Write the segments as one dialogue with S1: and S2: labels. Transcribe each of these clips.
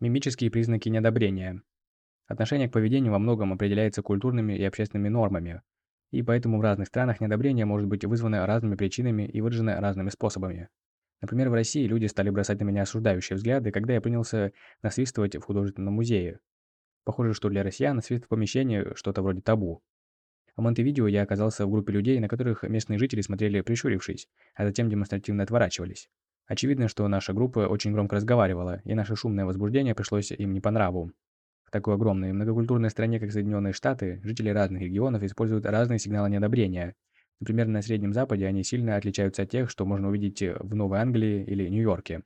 S1: Мимические признаки неодобрения. Отношение к поведению во многом определяется культурными и общественными нормами, и поэтому в разных странах неодобрение может быть вызвано разными причинами и выражено разными способами. Например, в России люди стали бросать на меня осуждающие взгляды, когда я принялся насвистывать в художественном музее. Похоже, что для россиян свист в помещении что-то вроде табу. В Монтевидео я оказался в группе людей, на которых местные жители смотрели прищурившись, а затем демонстративно отворачивались. Очевидно, что наша группа очень громко разговаривала, и наше шумное возбуждение пришлось им не по нраву. В такой огромной и многокультурной стране, как Соединенные Штаты, жители разных регионов используют разные сигналы неодобрения – Например, на Среднем Западе они сильно отличаются от тех, что можно увидеть в Новой Англии или Нью-Йорке.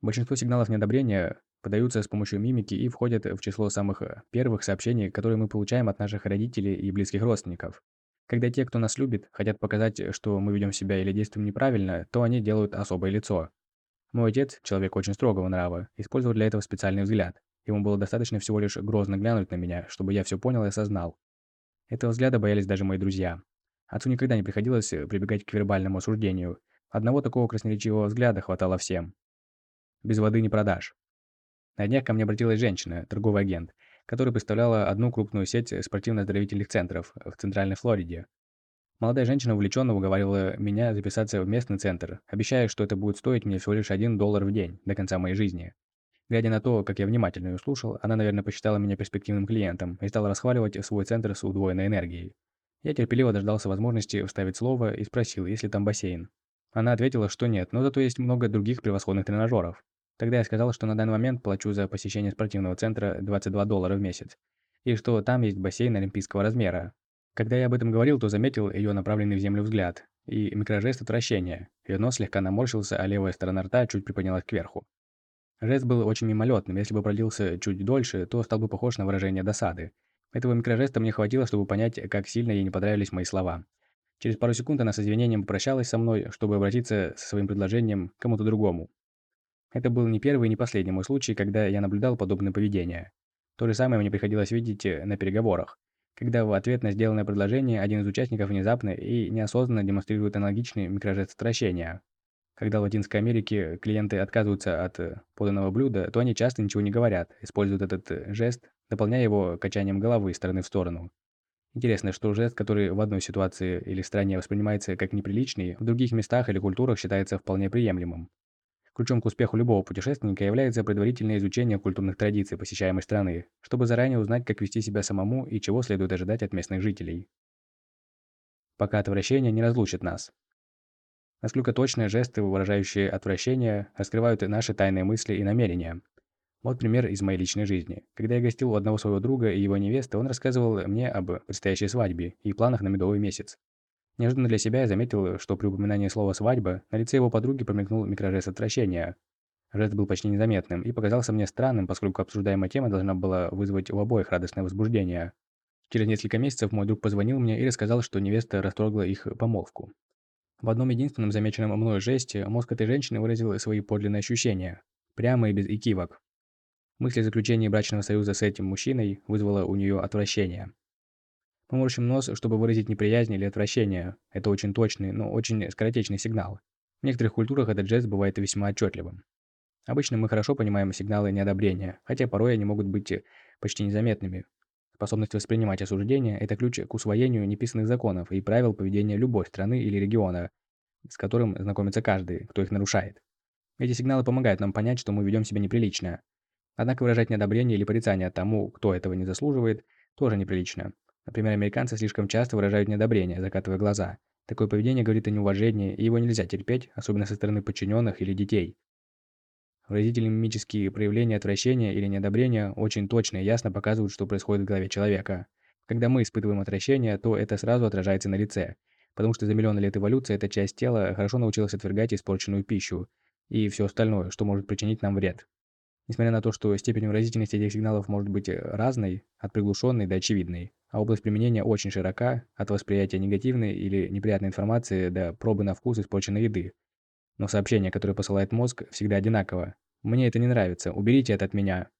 S1: Большинство сигналов неодобрения подаются с помощью мимики и входят в число самых первых сообщений, которые мы получаем от наших родителей и близких родственников. Когда те, кто нас любит, хотят показать, что мы ведем себя или действуем неправильно, то они делают особое лицо. Мой отец, человек очень строгого нрава, использовал для этого специальный взгляд. Ему было достаточно всего лишь грозно глянуть на меня, чтобы я все понял и осознал. Этого взгляда боялись даже мои друзья. Отцу никогда не приходилось э, прибегать к вербальному осуждению. Одного такого красноречивого взгляда хватало всем. Без воды не продашь. На днях ко мне обратилась женщина, торговый агент, которая представляла одну крупную сеть спортивно-оздоровительных центров в Центральной Флориде. Молодая женщина увлеченно уговаривала меня записаться в местный центр, обещая, что это будет стоить мне всего лишь один доллар в день до конца моей жизни. Глядя на то, как я внимательно ее слушал, она, наверное, посчитала меня перспективным клиентом и стала расхваливать свой центр с удвоенной энергией. Я терпеливо дождался возможности вставить слово и спросил, есть ли там бассейн. Она ответила, что нет, но зато есть много других превосходных тренажеров. Тогда я сказал, что на данный момент плачу за посещение спортивного центра 22 доллара в месяц, и что там есть бассейн олимпийского размера. Когда я об этом говорил, то заметил ее направленный в землю взгляд и микрожест отвращения. Ее нос слегка наморщился, а левая сторона рта чуть приподнялась кверху. Жест был очень мимолетным, если бы продлился чуть дольше, то стал бы похож на выражение досады, этого микрожеста мне хватило, чтобы понять, как сильно ей не понравились мои слова. Через пару секунд она с извинением попрощалась со мной, чтобы обратиться со своим предложением кому-то другому. Это был не первый и не последний мой случай, когда я наблюдал подобное поведение. То же самое мне приходилось видеть э, на переговорах, когда в ответ на сделанное предложение один из участников внезапно и неосознанно демонстрирует аналогичный микрожест отвращения. Когда в Латинской Америке клиенты отказываются от э, поданного блюда, то они часто ничего не говорят, используют этот э, жест, дополняя его качанием головы из стороны в сторону. Интересно, что жест, который в одной ситуации или стране воспринимается как неприличный, в других местах или культурах считается вполне приемлемым. Ключом к успеху любого путешественника является предварительное изучение культурных традиций посещаемой страны, чтобы заранее узнать, как вести себя самому и чего следует ожидать от местных жителей. Пока отвращение не разлучит нас. Насколько точные жесты, выражающие отвращение, раскрывают наши тайные мысли и намерения. Вот пример из моей личной жизни. Когда я гостил у одного своего друга и его невесты, он рассказывал мне об предстоящей свадьбе и планах на медовый месяц. Неожиданно для себя я заметил, что при упоминании слова «свадьба» на лице его подруги промелькнул микрожест отвращения. Жест был почти незаметным и показался мне странным, поскольку обсуждаемая тема должна была вызвать у обоих радостное возбуждение. Через несколько месяцев мой друг позвонил мне и рассказал, что невеста расторгла их помолвку. В одном единственном замеченном мною жесте мозг этой женщины выразил свои подлинные ощущения. Прямо и без экивок. Мысль о заключении брачного союза с этим мужчиной вызвала у нее отвращение. Морщим нос, чтобы выразить неприязнь или отвращение. Это очень точный, но очень скоротечный сигнал. В некоторых культурах этот жест бывает весьма отчетливым. Обычно мы хорошо понимаем сигналы неодобрения, хотя порой они могут быть почти незаметными. Способность воспринимать осуждение – это ключ к усвоению неписанных законов и правил поведения любой страны или региона, с которым знакомится каждый, кто их нарушает. Эти сигналы помогают нам понять, что мы ведем себя неприлично. Однако выражать неодобрение или порицание тому, кто этого не заслуживает, тоже неприлично. Например, американцы слишком часто выражают неодобрение, закатывая глаза. Такое поведение говорит о неуважении, и его нельзя терпеть, особенно со стороны подчиненных или детей. Выразительные мимические проявления отвращения или неодобрения очень точно и ясно показывают, что происходит в голове человека. Когда мы испытываем отвращение, то это сразу отражается на лице, потому что за миллионы лет эволюции эта часть тела хорошо научилась отвергать испорченную пищу и все остальное, что может причинить нам вред. Несмотря на то, что степень выразительности этих сигналов может быть разной, от приглушенной до очевидной, а область применения очень широка, от восприятия негативной или неприятной информации до пробы на вкус испорченной еды, но сообщение, которое посылает мозг, всегда одинаково. Мне это не нравится, уберите это от меня.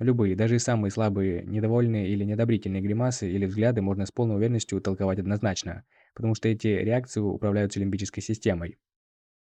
S1: Любые, даже самые слабые, недовольные или неодобрительные гримасы или взгляды можно с полной уверенностью толковать однозначно, потому что эти реакции управляются лимбической системой.